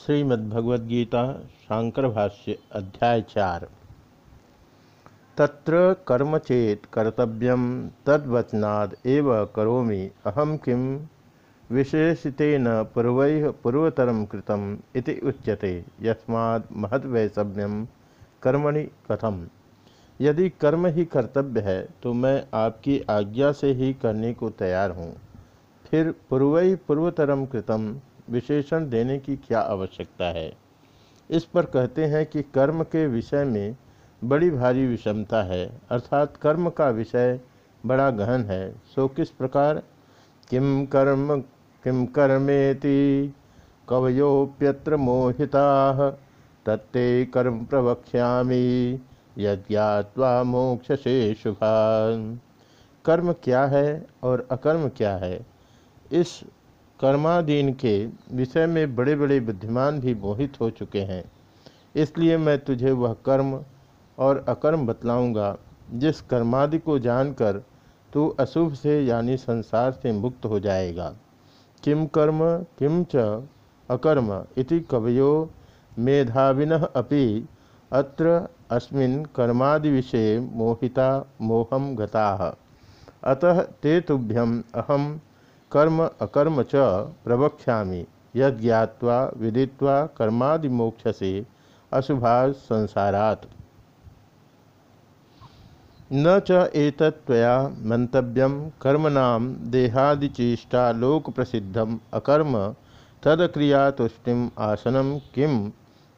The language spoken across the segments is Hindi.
श्रीमद्भगवद्गीता शांकर भाष्य अध्याय चार। तत्र कर्म चेत कर्तव्यम तद्वचनाद एव करोमि अहम किम विशेषितेन पूर्व पूर्वतर कृतम उच्यते, यस्माद् महद्वैषम्यम कर्मणि कथम? यदि कर्म ही कर्तव्य है तो मैं आपकी आज्ञा से ही करने को तैयार हूँ। फिर पूर्वई पूर्वतरम कृतम विशेषण देने की क्या आवश्यकता है? इस पर कहते हैं कि कर्म के विषय में बड़ी भारी विषमता है, अर्थात कर्म का विषय बड़ा गहन है। सो किस प्रकार? किम कर्म किम कर्मेति कवयोप्यत्र मोहिता, तत्ते कर्म प्रवक्ष्यामी यज्ञात्वा मोक्ष से शुभा कर्म क्या है और अकर्म क्या है? इस कर्मादीन के विषय में बड़े बड़े बुद्धिमान भी मोहित हो चुके हैं। इसलिए मैं तुझे वह कर्म और अकर्म बतलाऊँगा, जिस कर्मादि को जानकर तू अशुभ से यानी संसार से मुक्त हो जाएगा। किम कर्म, किम च अकर्म इति कवयो मेधाविन अपि अत्र अस्मिन् कर्मादि विषय मोहिता मोहम गता। अतः ते तुभ्यम अहम कर्म अकर्म च प्रवक्षा यज्ञावा विदित्वा कर्मादिमोक्ष से अशुभा संसारात् न च एतत्वया मंतव्यम कर्मणाम देहादिचेष्टा लोक प्रसिद्धम अकर्म तदक्रिया आसनम किम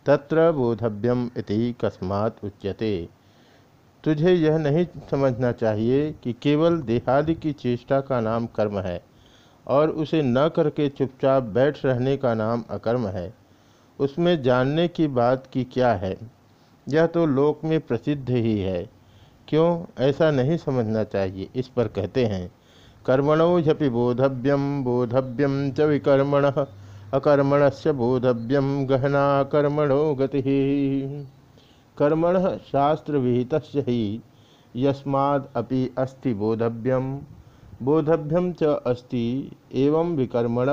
तत्र बोधव्यम इति कस्मात् उच्यते। तुझे यह नहीं समझना चाहिए कि केवल देहादि की चेष्टा का नाम कर्म है। और उसे न करके चुपचाप बैठ रहने का नाम अकर्म है। उसमें जानने की बात की क्या है? यह तो लोक में प्रसिद्ध ही है। क्यों? ऐसा नहीं समझना चाहिए, इस पर कहते हैं। कर्मणो झपि बोधव्यम बोधव्यम च विकर्मण अकर्मण से बोधव्यम गहना कर्मणो गति। कर्मण शास्त्र विहित ही यस्मादपि अस्ति बोधव्यम। बोधभ्यम च अस्ति एवं विकर्मण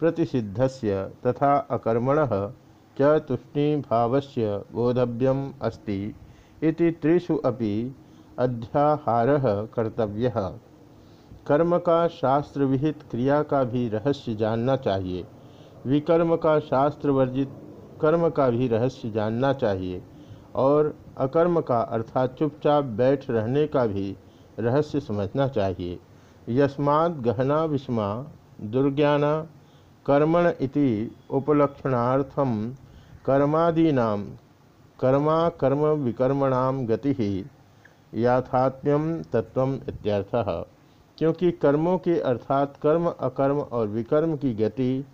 प्रतिषिद्धस्य तथा अकर्मण च तुष्णीभावस्य बोधव्यम अस्ति इति त्रिषु अध्याहारः कर्तव्यः। कर्म का शास्त्र विहित क्रिया का भी रहस्य जानना चाहिए। विकर्म का शास्त्र वर्जित कर्म का भी रहस्य जानना चाहिए। और अकर्म का अर्थात चुपचाप बैठ रहने का भी रहस्य समझना चाहिए। यस्मात् गहना विस्मा, दुर्ज्ञाना, कर्मण इति उपलक्षणार्थम कर्मादीना, कर्मा कर्म विकर्मणाम गति याथात्म्यम तत्व इत्यर्थः। क्योंकि कर्मों के अर्थात कर्म अकर्म और विकर्म की गति,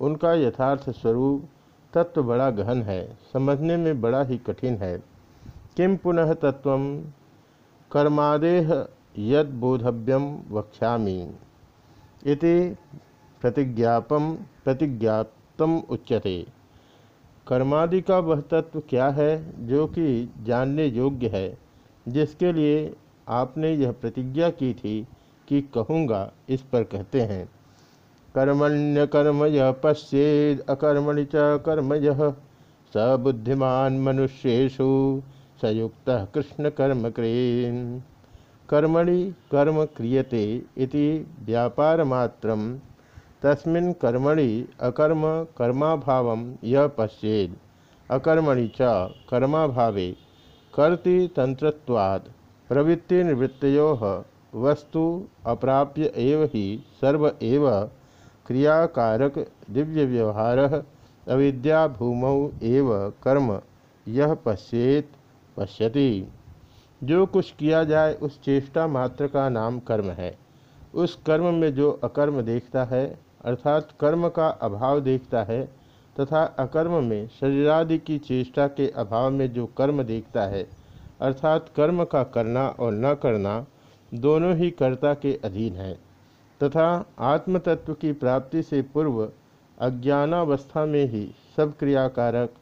उनका यथार्थ स्वरूप तत्व बड़ा गहन है, समझने में बड़ा ही कठिन है। किम पुनः तत्व कर्मादेह यद बोधव्यम वक्ष्यामि। इति प्रतिज्ञापम प्रतिज्ञातम उच्यते। कर्मादि का वह तत्व क्या है, जो कि जानने योग्य है, जिसके लिए आपने यह प्रतिज्ञा की थी कि कहूँगा, इस पर कहते हैं। कर्मण्य कर्म यह पश्चेद अकर्मणि च कर्म यह स बुद्धिमान मनुष्येशु सयुक्त कृष्ण कर्म क्रेन। कर्मणि कर्म क्रियते इति व्यापारमात्रम तस्मिन् कर्मणि अकर्म कर्माभाव यह पश्चेद अकर्मणि च कर्माभावे कर्ति तंत्रवाद प्रवृत्ति निवृत्तो वस्तु अप्राप्य एव ही सर्व एव क्रियाकारक दिव्य व्यवहार अविद्या भूमौ एव कर्म। यह पश्येत पश्यति। जो कुछ किया जाए, उस चेष्टा मात्र का नाम कर्म है। उस कर्म में जो अकर्म देखता है, अर्थात कर्म का अभाव देखता है, तथा अकर्म में शरीरादि की चेष्टा के अभाव में जो कर्म देखता है, अर्थात कर्म का करना और न करना, दोनों ही कर्ता के अधीन है। तथा आत्मतत्व की प्राप्ति से पूर्व अज्ञानावस्था में ही सब क्रियाकारक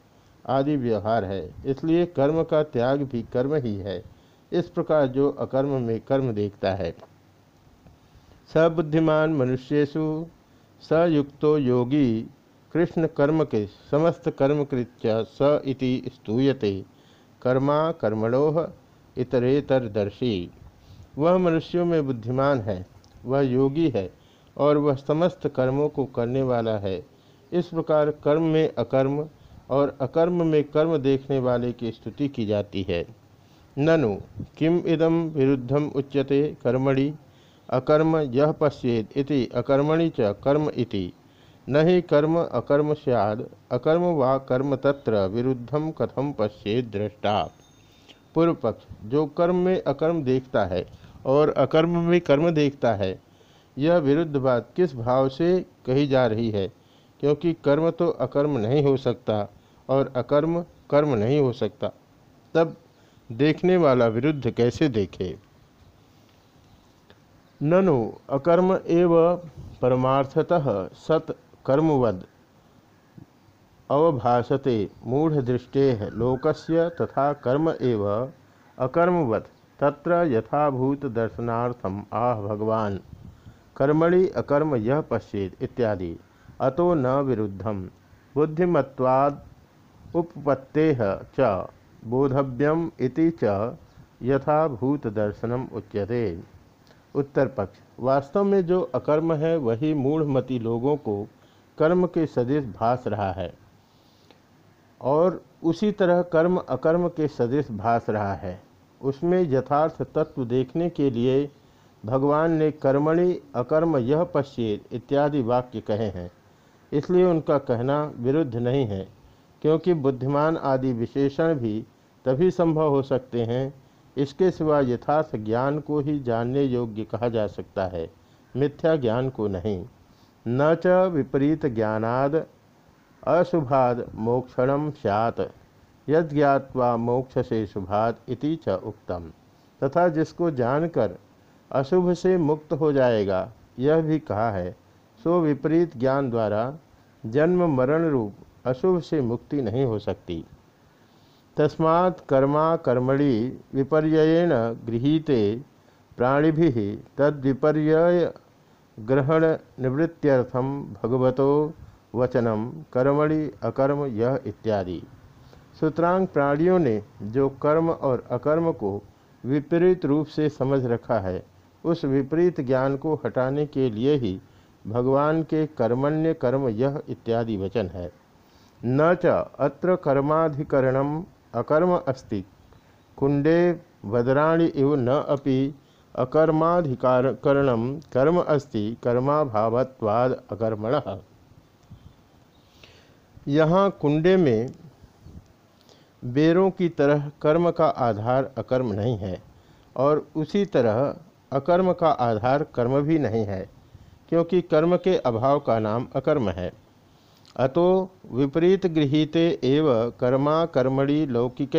आदि व्यवहार है। इसलिए कर्म का त्याग भी कर्म ही है। इस प्रकार जो अकर्म में कर्म देखता है। सबुद्धिमान मनुष्यु सयुक्तो योगी, कृष्ण कर्म के समस्त कर्म कृत्य स इति स्तूयते। कर्मा कर्मणोह इतरेतरदर्शी। वह मनुष्यों में बुद्धिमान है, वह योगी है और वह समस्त कर्मों को करने वाला है। इस प्रकार कर्म में अकर्म और अकर्म में कर्म देखने वाले की स्तुति की जाती है। ननु, किम इदम विरुद्धम उच्यते कर्मणि? अकर्म यह पश्येद इति, अकर्मणि च कर्म इति। न ही कर्म अकर्म सैद अकर्म व कर्म तत्र विरुद्धम कथम पश्येद दृष्टा पूर्व पक्ष जो कर्म में अकर्म देखता है और अकर्म में कर्म देखता है, यह विरुद्ध बात किस भाव से कही जा रही है? क्योंकि कर्म तो अकर्म नहीं हो सकता और अकर्म कर्म नहीं हो सकता। तब देखने वाला विरुद्ध कैसे देखे? ननु, अकर्म एव परमार्थतः सत कर्मवद। अवभाषते मूढ़दृष्टे लोकस्य तथा कर्म एव अकर्मवत् तत्र यथाभूत दर्शनार्थम आह भगवान। कर्मणि अकर्म यह पश्चेद इत्यादि। अतो न विरुद्धम। बुद्धिमत्वाद उपपत्ते च। बोधव्यम इति च यथाभूत दर्शनम उच्यते। उत्तर पक्ष वास्तव में जो अकर्म है, वही मूढ़मती लोगों को कर्म के सदृश भास रहा है। और उसी तरह कर्म अकर्म के सदृश भास रहा है। उसमें यथार्थ तत्व देखने के लिए भगवान ने कर्मणि, अकर्म, यह पश्चेत इत्यादि वाक्य कहे हैं। इसलिए उनका कहना विरुद्ध नहीं है, क्योंकि बुद्धिमान आदि विशेषण भी तभी संभव हो सकते हैं। इसके सिवा यथार्थ ज्ञान को ही जानने योग्य कहा जा सकता है। मिथ्या ज्ञान को नहीं। न च विपरीत ज्ञानाद अशुभाद मोक्षण सैत यज्ञावा मोक्ष से शुभाद इति च उक्तम। तथा जिसको जानकर अशुभ से मुक्त हो जाएगा, यह भी कहा है, सो विपरीत ज्ञान द्वारा जन्म मरण रूप अशुभ से मुक्ति नहीं हो सकती। तस्मात् कर्मा कर्मणि विपर्ययेण गृहीते प्राणि तद्विपर्य ग्रहण निवृत्त्यर्थम भगवतो वचनम कर्मणि अकर्म यह इत्यादि। सूत्रांग प्राणियों ने जो कर्म और अकर्म को विपरीत रूप से समझ रखा है, उस विपरीत ज्ञान को हटाने के लिए ही भगवान के कर्मण्य कर्म यह इत्यादि वचन है। न च अत्र कर्माधिकरण अकर्म अस्ति। कुंडे वदराणि इव न अपि अकर्माधिकारण कर्म अस्ति, कर्माभावत्वाद अकर्मण। यहाँ कुंडे में बेरों की तरह कर्म का आधार अकर्म नहीं है और उसी तरह अकर्म का आधार कर्म भी नहीं है, क्योंकि कर्म के अभाव का नाम अकर्म है। अतो विपरीत गृहीते एव कर्मा कर्मणि लौकिक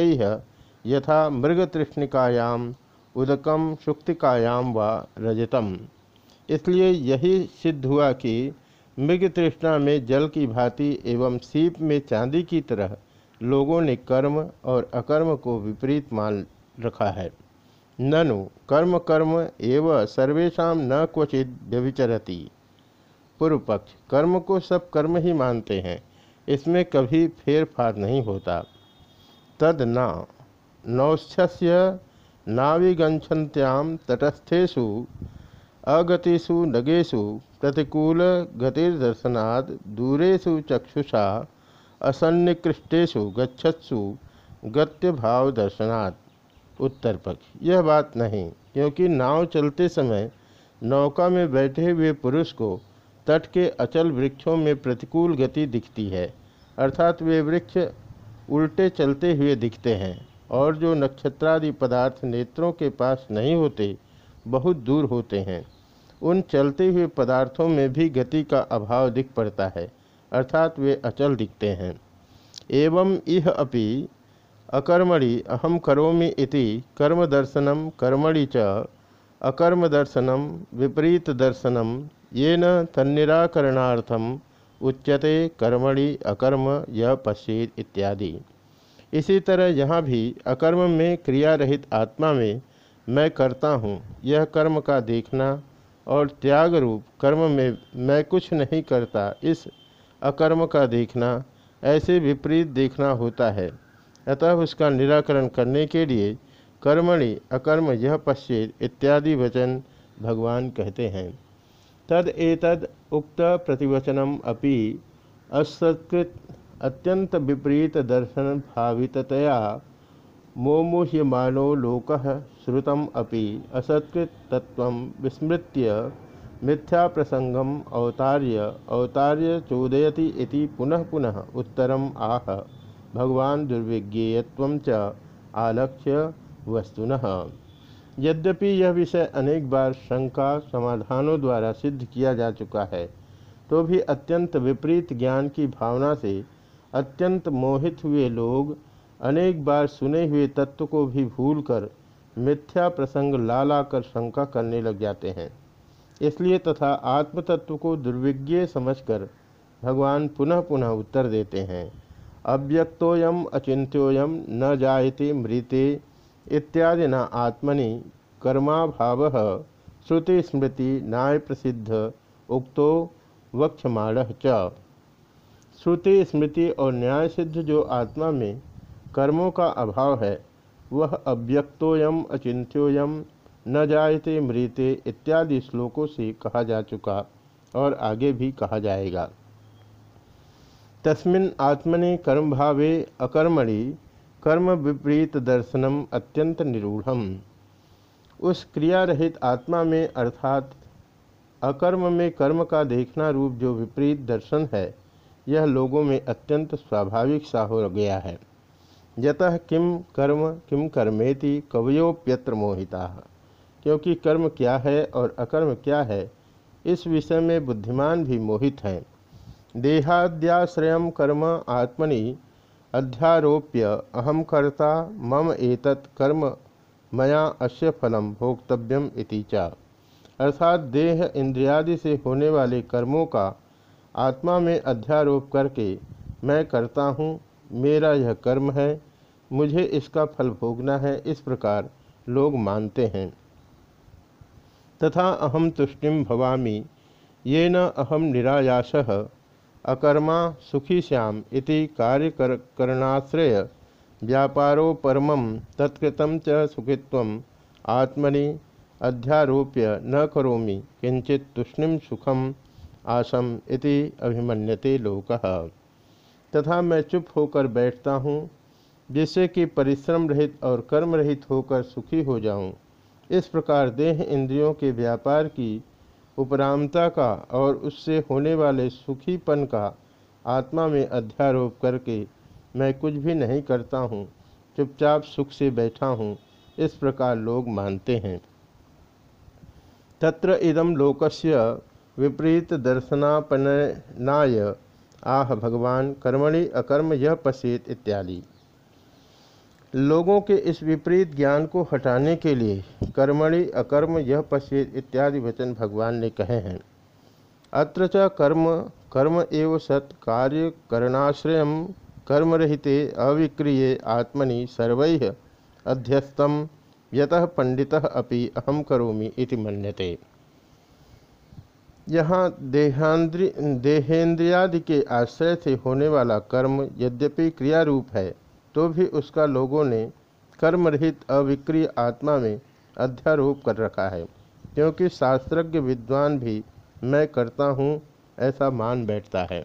यथा मृगतृष्णिकायाम उदकम सुक्तिकायाम व रजतम। इसलिए यही सिद्ध हुआ कि मृग तृष्णा में जल की भांति एवं सीप में चांदी की तरह लोगों ने कर्म और अकर्म को विपरीत मान रखा है। ननु, कर्म कर्म एव सर्वेशा न क्वचित व्यभिचरती। पूर्व पक्ष कर्म को सब कर्म ही मानते हैं। इसमें कभी फेरफार नहीं होता। तद न। नौस्थ्य नाविगछन्त्याम तटस्थेशु अगतिषु नगेशु प्रतिकूल गतिर्दर्शनाद दूरेशु चक्षुषा असन्निकृष्टेशु गच्छत्सु गत्य भाव दर्शनात् उत्तर पक्ष यह बात नहीं, क्योंकि नाव चलते समय नौका में बैठे हुए पुरुष को तट के अचल वृक्षों में प्रतिकूल गति दिखती है, अर्थात वे वृक्ष उल्टे चलते हुए दिखते हैं और जो नक्षत्रादि पदार्थ नेत्रों के पास नहीं होते, बहुत दूर होते हैं। उन चलते हुए पदार्थों में भी गति का अभाव दिख पड़ता है, अर्थात वे अचल दिखते हैं। एवं इह अपि अकर्मणि अहम करोमि इति कर्म दर्शनम कर्मणि च अकर्म दर्शनम विपरीत दर्शनम ये न तन्निराकरणार्थम उच्यते कर्मणि अकर्म यह पश्चित इत्यादि। इसी तरह यहाँ भी अकर्म में क्रिया रहित आत्मा में मैं करता हूँ, यह कर्म का देखना और त्याग रूप कर्म में मैं कुछ नहीं करता, इस अकर्म का देखना, ऐसे विपरीत देखना होता है। अतः उसका निराकरण करने के लिए कर्मणि, अकर्म यह पश्चेत इत्यादि वचन भगवान कहते हैं। तद एतद उक्त प्रतिवचनम अपि असत्कृत अत्यंत विपरीत दर्शन भाविततया मोमुह्यमानो लोक श्रुतम अपि असत्कृत तत्व विस्मृत्य मिथ्या प्रसंगम अवतार्य अवतार्य चोदयति इति पुनः पुनः उत्तरम आह। भगवान दुर्विज्ञेयत्व च आलक्ष्य वस्तुनः। यद्यपि यह विषय अनेक बार शंका समाधानों द्वारा सिद्ध किया जा चुका है तो भी अत्यंत विपरीत ज्ञान की भावना से अत्यंत मोहित हुए लोग अनेक बार सुने हुए तत्व को भी भूलकर मिथ्या प्रसंग ला ला कर शंका करने लग जाते हैं। इसलिए तथा आत्म तत्व को दुर्विज्ञ समझकर भगवान पुनः पुनः उत्तर देते हैं। अव्यक्तोयम अचिंत्योयम न जायते मृते इत्यादि न आत्मनि कर्माभाव श्रुति स्मृति न्याय प्रसिद्ध उक्तो वक्षमाण च। श्रुति स्मृति और न्याय सिद्ध जो आत्मा में कर्मों का अभाव है, वह अव्यक्तोयम, अचिंत्योयम, न जायते मृते इत्यादि श्लोकों से कहा जा चुका और आगे भी कहा जाएगा। तस्मिन् आत्मने कर्म भावे अकर्मणि कर्म विपरीत दर्शनम अत्यंत निरूढ़ उस क्रिया रहित आत्मा में, अर्थात अकर्म में कर्म का देखना रूप जो विपरीत दर्शन है, यह लोगों में अत्यंत स्वाभाविक सा हो गया है। यतः किम कर्म किम कर्मेति कवयोप्यत्र मोहिता। क्योंकि कर्म क्या है और अकर्म क्या है, इस विषय में बुद्धिमान भी मोहित हैं। देहाद्याश्रय कर्म आत्मनि अध्यारोप्य अहम कर्ता, मम एतत् कर्म, मया अश्य फलम भोक्तव्यम इति चा। अर्थात देह इंद्रियादि से होने वाले कर्मों का आत्मा में अध्यारोप करके मैं करता हूँ, मेरा यह कर्म है, मुझे इसका फल भोगना है, इस प्रकार लोग मानते हैं। तथा अहम तुष्टिम भवामी ये न अहम निरायास अकर्मा सुखी श्याम इति कार्य कर, करणाश्रय। व्यापारो परम तत्कृतम च सुखित्व। आत्मनि अध्यारोप्य न करोमि किंचित तुष्णिम सुखम आसम इति अभिमन्यते लोक। तथा मैं चुप होकर बैठता हूँ जिससे कि परिश्रम रहित और कर्म रहित होकर सुखी हो जाऊँ। इस प्रकार देह इंद्रियों के व्यापार की उपरामता का और उससे होने वाले सुखीपन का आत्मा में अध्यारोप करके मैं कुछ भी नहीं करता हूँ, चुपचाप सुख से बैठा हूँ, इस प्रकार लोग मानते हैं। तत्र इदम लोकस्य विपरीत दर्शनापनाय आह भगवान कर्मणि अकर्म यह पश्येत इत्यादि। लोगों के इस विपरीत ज्ञान को हटाने के लिए कर्मणि, अकर्म, यह पश्चित इत्यादि वचन भगवान ने कहे हैं। अत्र च कर्म कर्म एव सत् कार्य करणाश्रय, कर्मरहिते अविक्रिय आत्मनि सर्व अध्यस्तम, यतः पंडितः अपि अहम करोमि इति मन्यते। यहाँ देहांद्रि देहेंद्रियादि के आश्रय से होने वाला कर्म यद्यपि क्रिया रूप है तो भी उसका लोगों ने कर्मरहित अविक्रिय आत्मा में अध्यारोप कर रखा है, क्योंकि शास्त्रज्ञ विद्वान भी मैं करता हूँ, ऐसा मान बैठता है।